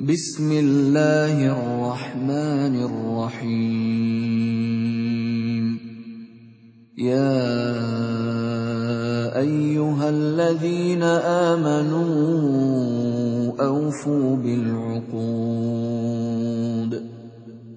بِسْمِ اللَّهِ الرَّحْمَٰنِ الرَّحِيمِ. يَا أَيُّهَا الَّذِينَ آمَنُوا أَوْفُوا بِالْعُقُودِ ۚ.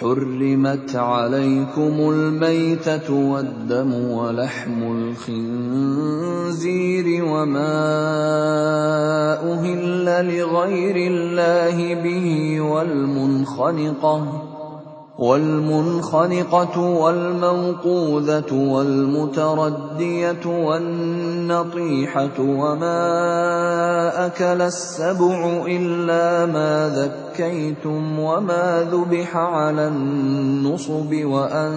حُرِّمَتْ عَلَيْكُمُ الْمَيْتَةُ وَالدَّمُ وَلَحْمُ الْخِنزِيرِ وَمَا أُهِلَّ لِغَيْرِ اللَّهِ بِهِ وَالْمُنْخَنِقَةُ وَالْمَوْقُوذَةُ وَالْمُتَرَدِّيَةُ وَالنَّطِيحَةُ وَمَا أَكَلَ السَّبُعُ إِلَّا مَا ذَكَّيْتُمْ وَمَا ذُبِحَ عَلَى النُّصُبِ وَأَن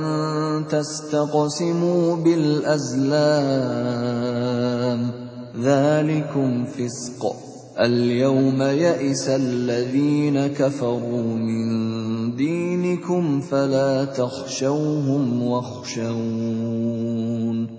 تَسْتَقْسِمُوا بِالْأَزْلَامِ ۚ. ذَٰلِكُمْ فِسْقٌ ۗ. الْيَوْمَ يَئِسَ الَّذِينَ كَفَرُوا مِن دِينِكُمْ فَلَا تَخْشَوْهُمْ وَاخْشَوْنِ ۚ.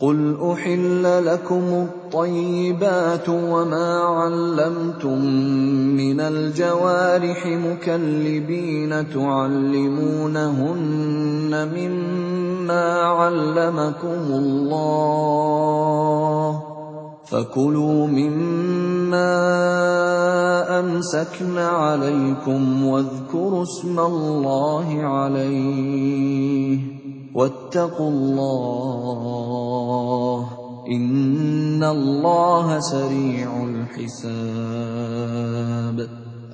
قُلْ أُحِلَّ لَكُمُ الطَّيِّبَاتُ وَمَا عَلَّمْتُم مِّنَ الْجَوَارِحِ مُكَلِّبِينَ تُعَلِّمُونَهُنَّ مِمَّا عَلَّمَكُمُ اللَّهُ ۖ فَكُلُوا مِمَّا أَمْسَكْنَ عَلَيْكُمْ وَاذْكُرُوا اسْمَ اللَّهِ عَلَيْهِ ۖ وَاتَّقُوا اللَّهَ ۖ إِنَّ اللَّهَ سَرِيعُ الْحِسَابِ.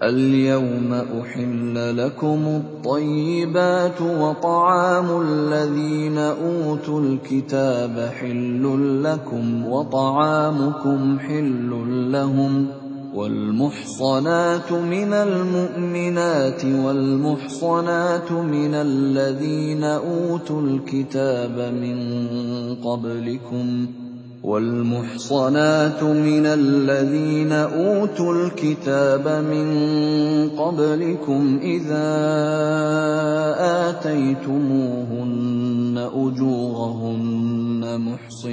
الْيَوْمَ أُحِلَّ لَكُمُ الطَّيِّبَاتُ ۖ وَطَعَامُ الَّذِينَ أُوتُوا الْكِتَابَ حِلٌّ لَّكُمْ وَطَعَامُكُمْ حِلٌّ لَّهُمْ ۖ وَالْمُحْصَنَاتُ مِنَ الْمُؤْمِنَاتِ وَالْمُحْصَنَاتُ مِنَ الَّذِينَ أُوتُوا الْكِتَابَ مِن قَبْلِكُمْ إِذَا آتَيْتُمُوهُنَّ أُجُورَهُنَّ مُحْصِنِينَ.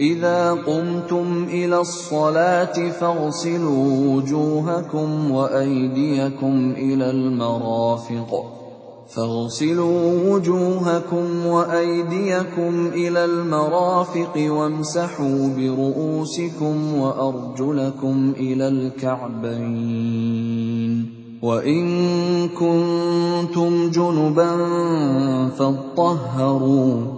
إِذَا قُمْتُمْ إِلَى الصَّلَاةِ فَاغْسِلُوا وُجُوهَكُمْ وَأَيْدِيَكُمْ إِلَى الْمَرَافِقِ. فاغسلوا وجوهكم وأيديكم إلى المرافق وامسحوا برؤوسكم وأرجلكم إلى الكعبين. وإن كنتم جنبا فاطهروا.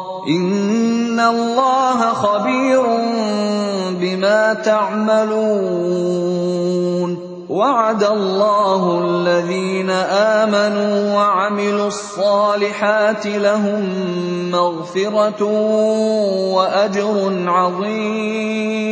إن الله خبير بما تعملون وعد الله الذين آمنوا وعملوا الصالحات لهم مغفرة وأجر عظيم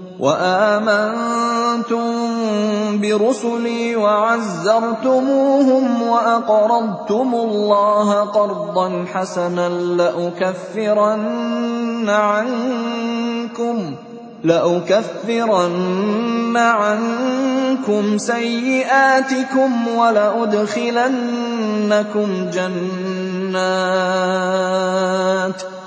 وآمنتم برسلي وعزرتموهم وأقرضتم الله قرضا حسنا لأكفرن عنكم لأكفرن عنكم سيئاتكم ولأدخلنكم جنات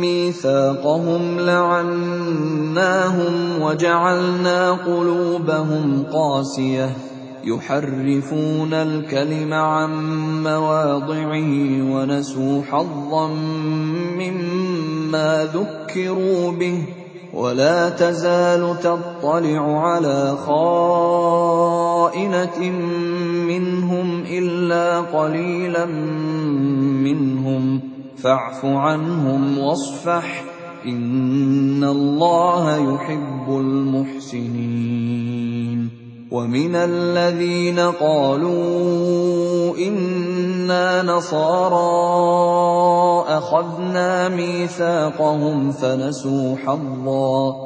ميثاقهم لعناهم وجعلنا قلوبهم قاسية. يحرفون الكلم عن مواضعه ونسوا حظا مما ذكروا به. ولا تزال تطلع على خائنة منهم إلا قليلا منهم. فاعف عنهم واصفح إن الله يحب المحسنين ومن الذين قالوا إنا نصارى أخذنا ميثاقهم فنسوا حظا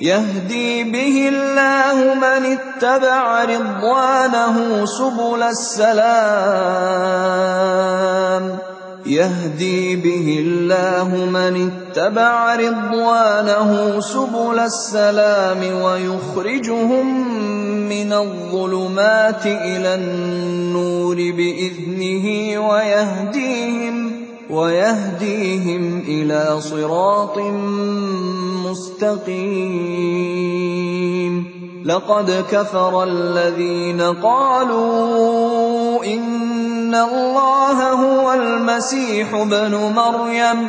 يهدي به الله من اتبع رضوانه سبل السلام. يهدي به الله من اتبع رضوانه سبل السلام ويخرجهم من الظلمات إلى النور بإذنه ويهديهم ويهديهم إلى صراط مستقيم. لقد كفر الذين قالوا إن الله هو المسيح ابن مريم.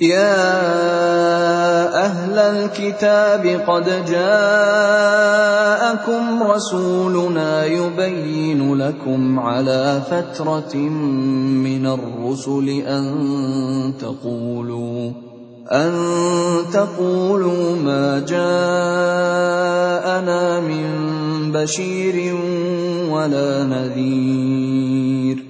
يا أهل الكتاب قد جاءكم رسولنا يبين لكم على فترة من الرسل أن تقولوا أن تقولوا ما جاءنا من بشير ولا نذير.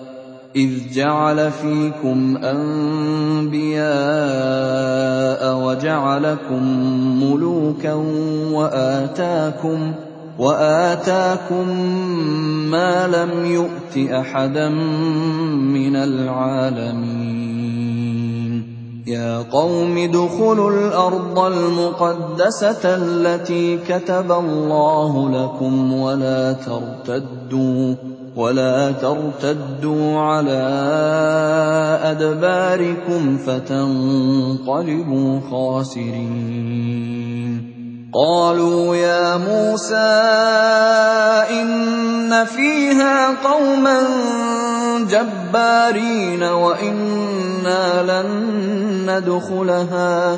إذ جعل فيكم أنبياء وجعلكم ملوكا وآتاكم وآتاكم ما لم يؤت أحدا من العالمين. يا قوم ادخلوا الأرض المقدسة التي كتب الله لكم ولا ترتدوا. ولا ترتدوا على أدباركم فتنقلبوا خاسرين. قالوا يا موسى إن فيها قوما جبارين وإنا لن ندخلها.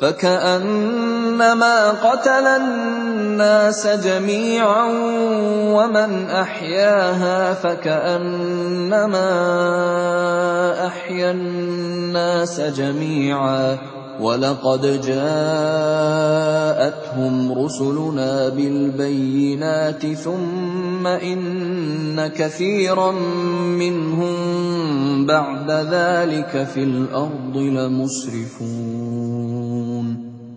فكانما قتل الناس جميعا ومن احياها فكانما احيا الناس جميعا ولقد جاءتهم رسلنا بالبينات ثم ان كثيرا منهم بعد ذلك في الأرض لمسرفون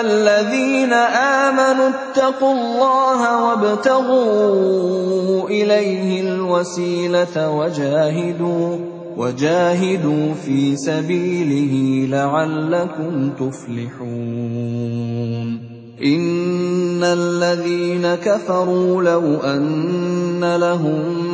الذين آمنوا اتقوا الله وابتغوا إليه الوسيلة وجاهدوا وجاهدوا في سبيله لعلكم تفلحون. إن الذين كفروا لو أن لهم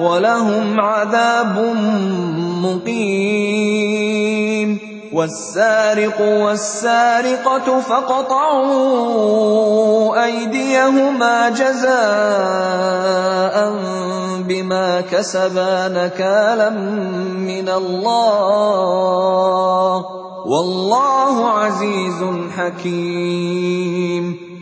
ولهم عذاب مقيم. والسارق والسارقة فقطعوا أيديهما جزاء بما كسبا نكالا من الله. والله عزيز حكيم.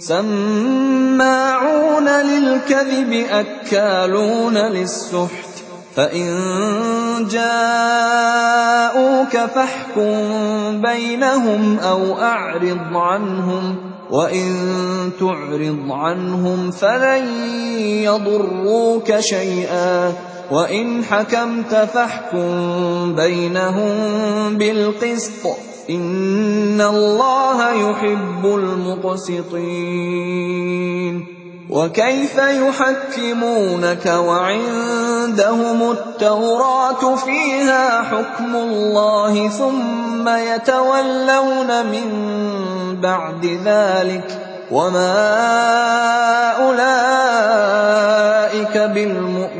سماعون للكذب أكالون للسحت فإن جاءوك فاحكم بينهم أو أعرض عنهم وإن تعرض عنهم فلن يضروك شيئا. وإن حكمت فاحكم بينهم بالقسط. إن الله يحب المقسطين. وكيف يحكمونك وعندهم التوراة فيها حكم الله ثم يتولون من بعد ذلك. وما أولئك بالمؤمنين.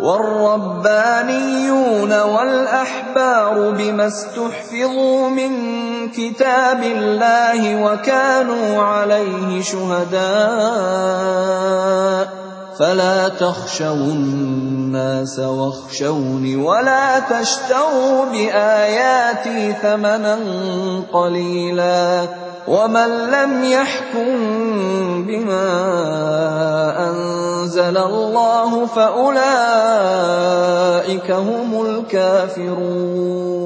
والربانيون والأحبار بما استحفظوا من كتاب الله وكانوا عليه شهداء. فلا تخشوا الناس واخشوني ولا تشتروا بآياتي ثمنا قليلا. ومن لم يحكم بما انزل الله فاولئك هم الكافرون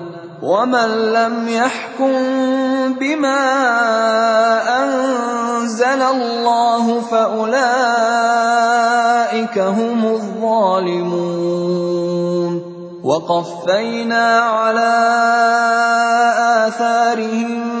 ومن لم يحكم بما انزل الله فاولئك هم الظالمون وقفينا على اثارهم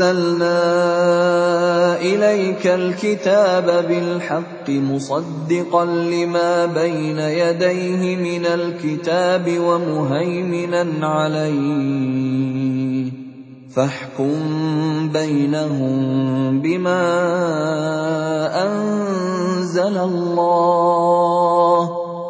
وانزلنا إليك الكتاب بالحق مصدقا لما بين يديه من الكتاب ومهيمنا عليه. فاحكم بينهم بما أنزل الله.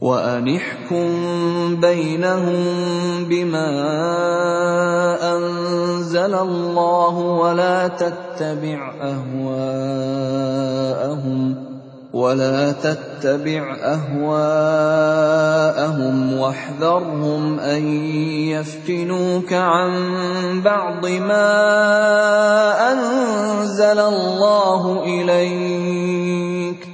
وأن احكم بينهم بما أنزل الله ولا تتبع أهواءهم ولا تتبع أهواءهم واحذرهم أن يفتنوك عن بعض ما أنزل الله إليك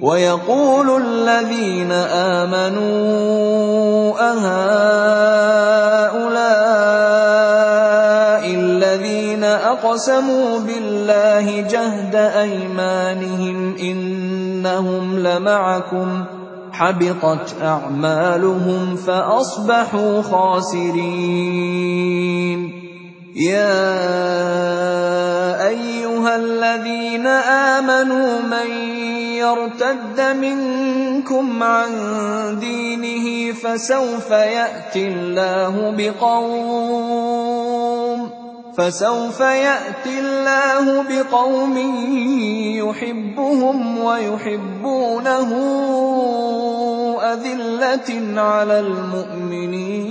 وَيَقُولُ الَّذِينَ آمَنُوا أَهَٰؤُلَاءِ الَّذِينَ أَقْسَمُوا بِاللَّهِ جَهْدَ أَيْمَانِهِمْ إِنَّهُمْ لَمَعَكُمْ ۚ حَبِطَتْ أَعْمَالُهُمْ فَأَصْبَحُوا خَاسِرِينَ. يَا أَيُّهَا الَّذِينَ آمَنُوا مَن يَرْتَدَّ مِنكُمْ عَن دِينِهِ فَسَوْفَ يَأْتِي اللَّهُ بِقَوْمٍ يُحِبُّهُمْ وَيُحِبُّونَهُ أَذِلَّةٍ عَلَى الْمُؤْمِنِينَ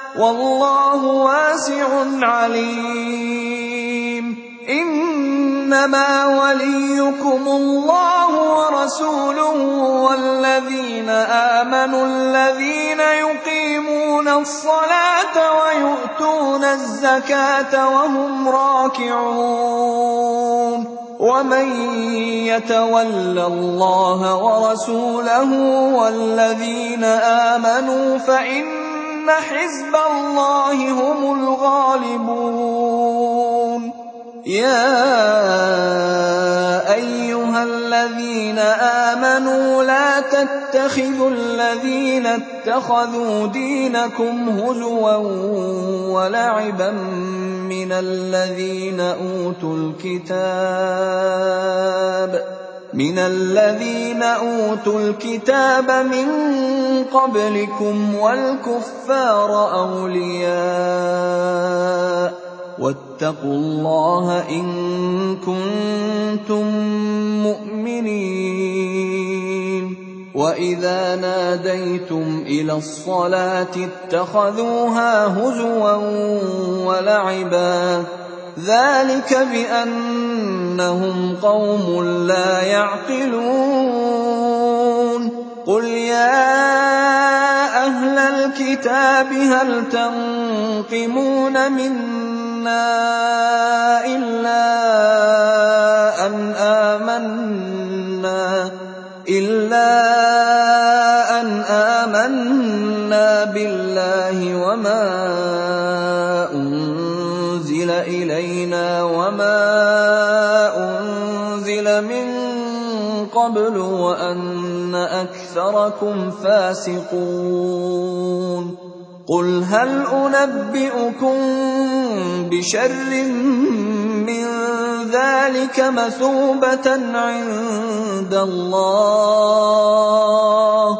وَاللَّهُ وَاسِعٌ عَلِيمٌ. إِنَّمَا وَلِيُّكُمُ اللَّهُ وَرَسُولُهُ وَالَّذِينَ آمَنُوا الَّذِينَ يُقِيمُونَ الصَّلَاةَ وَيُؤْتُونَ الزَّكَاةَ وَهُمْ رَاكِعُونَ ۚ. وَمَن يَتَوَلَّ اللَّهَ وَرَسُولَهُ وَالَّذِينَ آمَنُوا فَإِنَّ حِزْبَ اللَّهِ هُمُ الْغَالِبُونَ يَا أَيُّهَا الَّذِينَ آمَنُوا لَا تَتَّخِذُوا الَّذِينَ اتَّخَذُوا دِينَكُمْ هُزُوًا وَلَعِبًا مِّنَ الَّذِينَ أُوتُوا الْكِتَابَ مِن قَبْلِكُمْ وَالْكُفَّارَ أَوْلِيَاءَ ۚ وَاتَّقُوا اللَّهَ إِن كُنتُم مُّؤْمِنِينَ وَإِذَا نَادَيْتُمْ إِلَى الصَّلَاةِ اتَّخَذُوهَا هُزُوًا وَلَعِبًا ۚ ذَٰلِكَ بِأَنَّهُمْ قَوْمٌ لَّا يَعْقِلُونَ. قُلْ يَا أَهْلَ الْكِتَابِ هَلْ تَنقِمُونَ مِنَّا إِلَّا أَنْ آمَنَّا؟ بِاللَّهِ وَمَا أُنزِلَ إِلَيْنَا وَمَا أُنزِلَ مِن قَبْلُ وَأَنَّ أَكْثَرَكُمْ فَاسِقُونَ. قُلْ هَلْ أُنَبِّئُكُم بِشَرٍّ مِّن ذَٰلِكَ مَثُوبَةً عِندَ اللَّهِ ۚ؟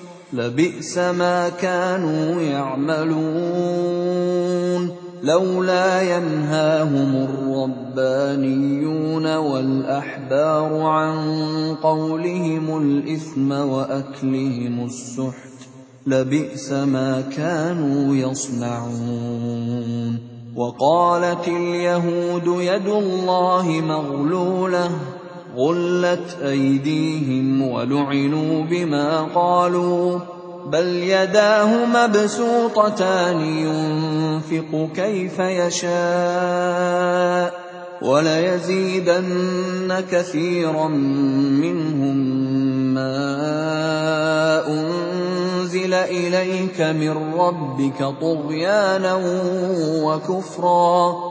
لبئس ما كانوا يعملون لولا ينهاهم الربانيون والأحبار عن قولهم الإثم وأكلهم السحت لبئس ما كانوا يصنعون وقالت اليهود يد الله مغلولة غلت أيديهم ولعنوا بما قالوا بل يداه مبسوطتان ينفق كيف يشاء وليزيدن كثيرا منهم ما أنزل إليك من ربك طغيانا وكفرا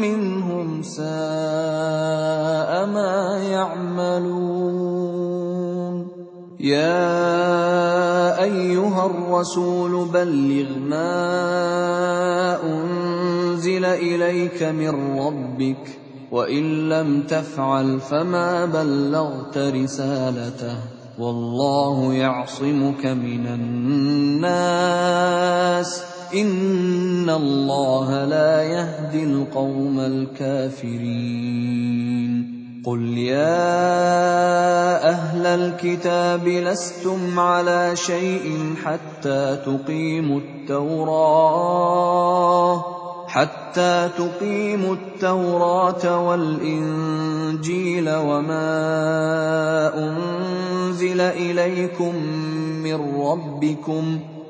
منهم ساء ما يعملون. يا أيها الرسول بلغ ما أنزل إليك من ربك وإن لم تفعل فما بلغت رسالته. والله يعصمك من الناس. ان الله لا يهدي القوم الكافرين. قل يا أهل الكتاب لستم على شيء حتى تقيموا التوراه حتى تقيموا التوراة والإنجيل وما أنزل إليكم من ربكم ۖ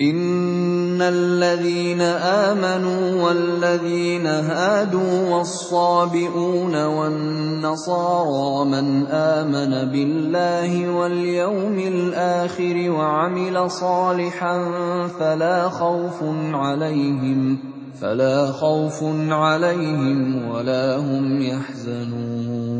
ان الذين امنوا والذين هادوا والصابئون والنصارى من امن بالله واليوم الآخر وعمل صالحا فلا خوف عليهم فلا خوف عليهم ولا هم يحزنون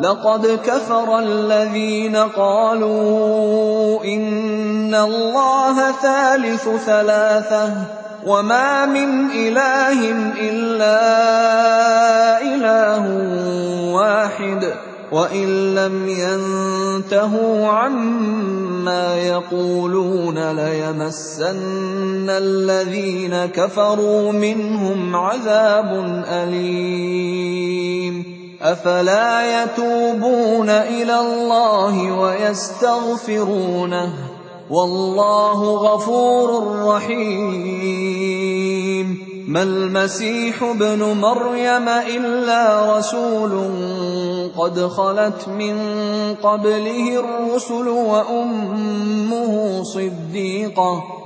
لَقَدْ كَفَرَ الَّذِينَ قَالُوا إِنَّ اللَّهَ ثَالِثُ ثَلَاثَةٍ وَمَا مِنْ إِلَٰهٍ إِلَّا إِلَٰهٌ وَاحِدٌ وَإِن لَّمْ يَنتَهُوا عَمَّا يَقُولُونَ لَيَمَسَّنَّ الَّذِينَ كَفَرُوا مِنْهُمْ عَذَابٌ أَلِيمٌ. أَفَلَا يَتُوبُونَ إِلَى اللَّهِ وَيَسْتَغْفِرُونَهُ ۗ وَاللَّهُ غَفُورٌ رَّحِيمٌ مَا الْمَسِيحُ ابْنُ مَرْيَمَ إِلَّا رَسُولٌ قَدْ خَلَتْ مِن قَبْلِهِ الرُّسُلُ وَأُمُّهُ صِدِّيقَةٌ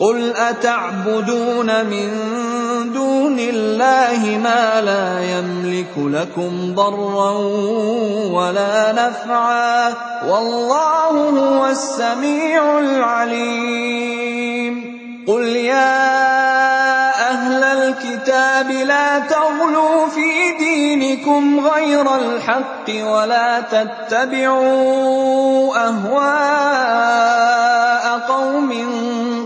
قُلْ أَتَعْبُدُونَ مِن دُونِ اللَّهِ مَا لَا يَمْلِكُ لَكُمْ ضَرًّا وَلَا نَفْعًا ۚ وَاللَّهُ هُوَ السَّمِيعُ الْعَلِيمُ قُلْ يَا أَهْلَ الْكِتَابِ لَا تَغْلُوا فِي دِينِكُمْ غَيْرَ الْحَقِّ وَلَا تَتَّبِعُوا أَهْوَاءَ قَوْمٍ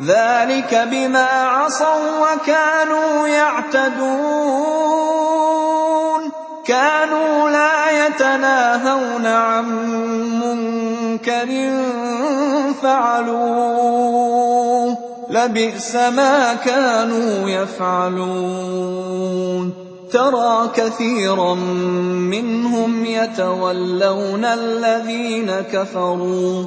ذَٰلِكَ بِمَا عَصَوا وَّكَانُوا يَعْتَدُونَ. كَانُوا لَا يَتَنَاهَوْنَ عَن مُّنكَرٍ فَعَلُوهُ ۚ. لَبِئْسَ مَا كَانُوا يَفْعَلُونَ. تَرَىٰ كَثِيرًا مِّنْهُمْ يَتَوَلَّوْنَ الَّذِينَ كَفَرُوا ۚ.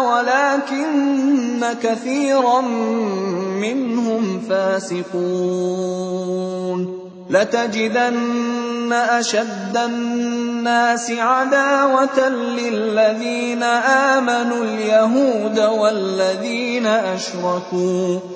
وَلَٰكِنَّ كَثِيرًا مِّنْهُمْ فَاسِقُونَ. لَتَجِدَنَّ أَشَدَّ النَّاسِ عَدَاوَةً لِّلَّذِينَ آمَنُوا الْيَهُودَ وَالَّذِينَ أَشْرَكُوا ۖ.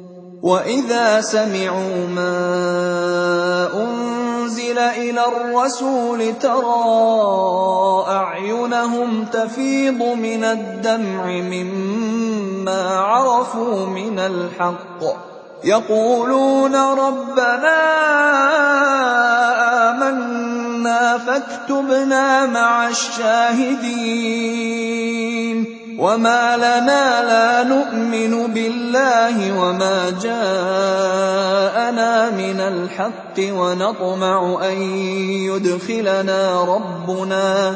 وَإِذَا سَمِعُوا مَا أُنزِلَ إِلَى الرَّسُولِ تَرَىٰ أَعْيُنَهُمْ تَفِيضُ مِنَ الدَّمْعِ مِمَّا عَرَفُوا مِنَ الْحَقِّ يَقُولُونَ رَبَّنَا آمَنَّا فَاكْتُبْنَا مَعَ الشَّاهِدِينَ وَمَا لَنَا لَا نُؤْمِنُ بِاللَّهِ وَمَا جَاءَنَا مِنَ الْحَقِّ وَنَطْمَعُ أَن يُدْخِلَنَا رَبُّنَا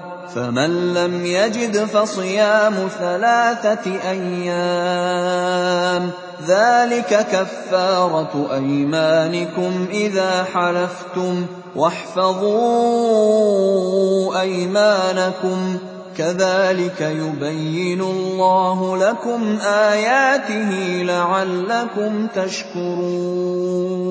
فمن لم يجد فصيام ثلاثة أيام ذلك كفارة أيمانكم إذا حلفتم واحفظوا أيمانكم. كَذَٰلِكَ يُبَيِّنُ اللَّهُ لَكُمْ آيَاتِهِ لَعَلَّكُمْ تَشْكُرُونَ.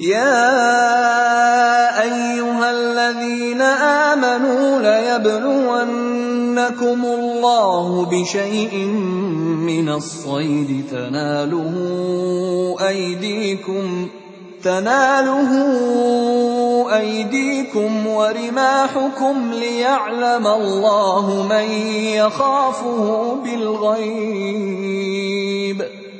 يَا أَيُّهَا الَّذِينَ آمَنُوا لَيَبْلُوَنَّكُمُ اللَّهُ بِشَيْءٍ مِّنَ الصَّيْدِ تَنَالُهُ أَيْدِيكُمْ تناله أيديكم ورماحكم ليعلم الله من يخافه بالغيب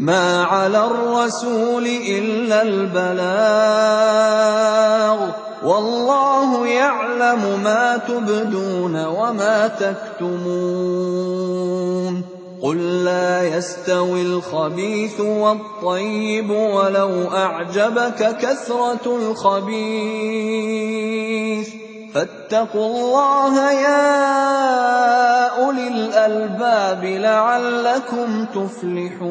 مَا عَلَى الرَّسُولِ إِلَّا الْبَلَاغُ ۗ وَاللَّهُ يَعْلَمُ مَا تُبْدُونَ وَمَا تَكْتُمُونَ قُل لَّا يَسْتَوِي الْخَبِيثُ وَالطَّيِّبُ وَلَوْ أَعْجَبَكَ كَثْرَةُ الْخَبِيثِ ۚ فَاتَّقُوا اللَّهَ يَا أُولِي الْأَلْبَابِ لَعَلَّكُمْ تُفْلِحُونَ.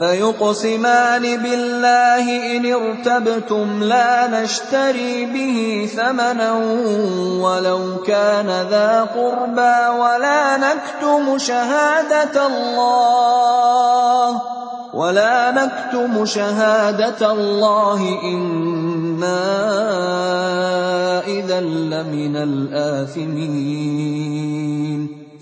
فيقسمان بالله إن ارتبتم لا نشتري به ثمنا ولو كان ذا قربى ولا نكتم شهادة الله ولا نكتم شهادة الله إنا إذا لمن الآثمين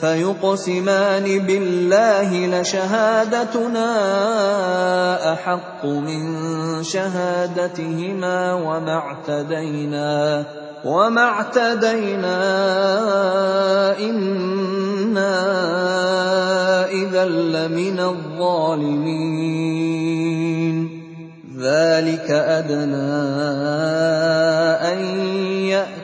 فيقسمان بالله لشهادتنا أحق من شهادتهما وما اعتدينا وما اعتدينا إنا إذا لمن الظالمين. ذلك أدنى أن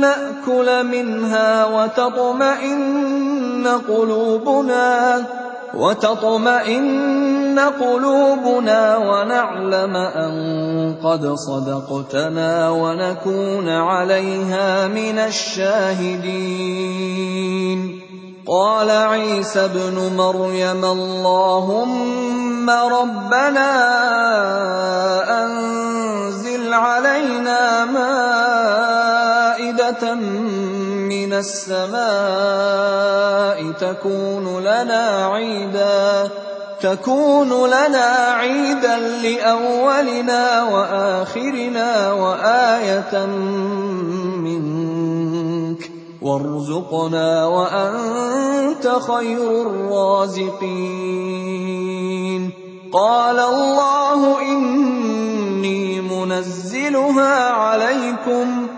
نأكل منها وتطمئن قلوبنا وتطمئن قلوبنا ونعلم أن قد صدقتنا ونكون عليها من الشاهدين. قال عيسى ابن مريم اللهم ربنا أنزل علينا مائدة مِّنَ السَّمَاءِ تَكُونُ لَنَا عِيدًا لِّأَوَّلِنَا وَآخِرِنَا وَآيَةً مِّنكَ. وَارْزُقْنَا وَأَنتَ خَيْرُ الرَّازِقِينَ. قَالَ اللَّهُ إِنِّي مُنَزِّلُهَا عَلَيْكُمْ.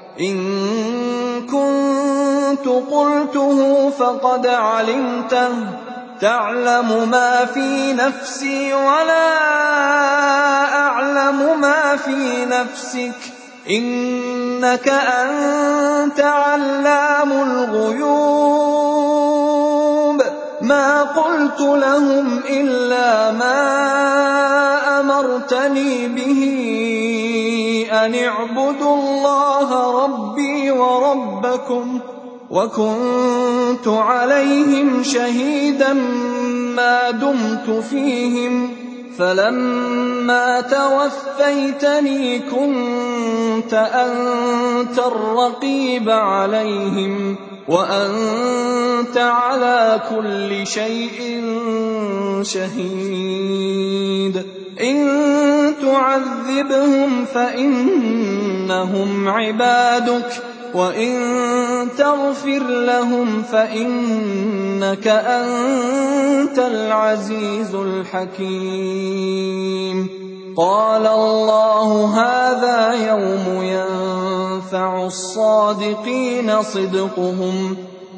إِن كُنتُ قُلْتُهُ فَقَدْ عَلِمْتَهُ ۚ. تَعْلَمُ مَا فِي نَفْسِي وَلَا أَعْلَمُ مَا فِي نَفْسِكَ ۚ. إِنَّكَ أَنتَ عَلَّامُ الْغُيُوبِ. مَا قُلْتُ لَهُمْ إِلَّا مَا أَمَرْتَنِي بِهِ. أَنِ اعْبُدُوا اللَّهَ رَبِّي وَرَبَّكُمْ ۚ وَكُنتُ عَلَيْهِمْ شَهِيدًا مَّا دُمْتُ فِيهِمْ ۖ فَلَمَّا تَوَفَّيْتَنِي كُنتَ أَنتَ الرَّقِيبَ عَلَيْهِمْ ۚ وَأَنتَ عَلَىٰ كُلِّ شَيْءٍ شَهِيدٌ إِن تُعَذِّبْهُمْ فَإِنَّهُمْ عِبَادُكَ ۖ وَإِن تَغْفِرْ لَهُمْ فَإِنَّكَ أَنتَ الْعَزِيزُ الْحَكِيمُ. قَالَ اللَّهُ هَٰذَا يَوْمُ يَنفَعُ الصَّادِقِينَ صِدْقُهُمْ ۚ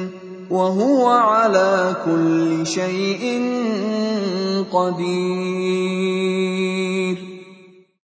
ۚ وَهُوَ عَلَىٰ كُلِّ شَيْءٍ قَدِيرٌ.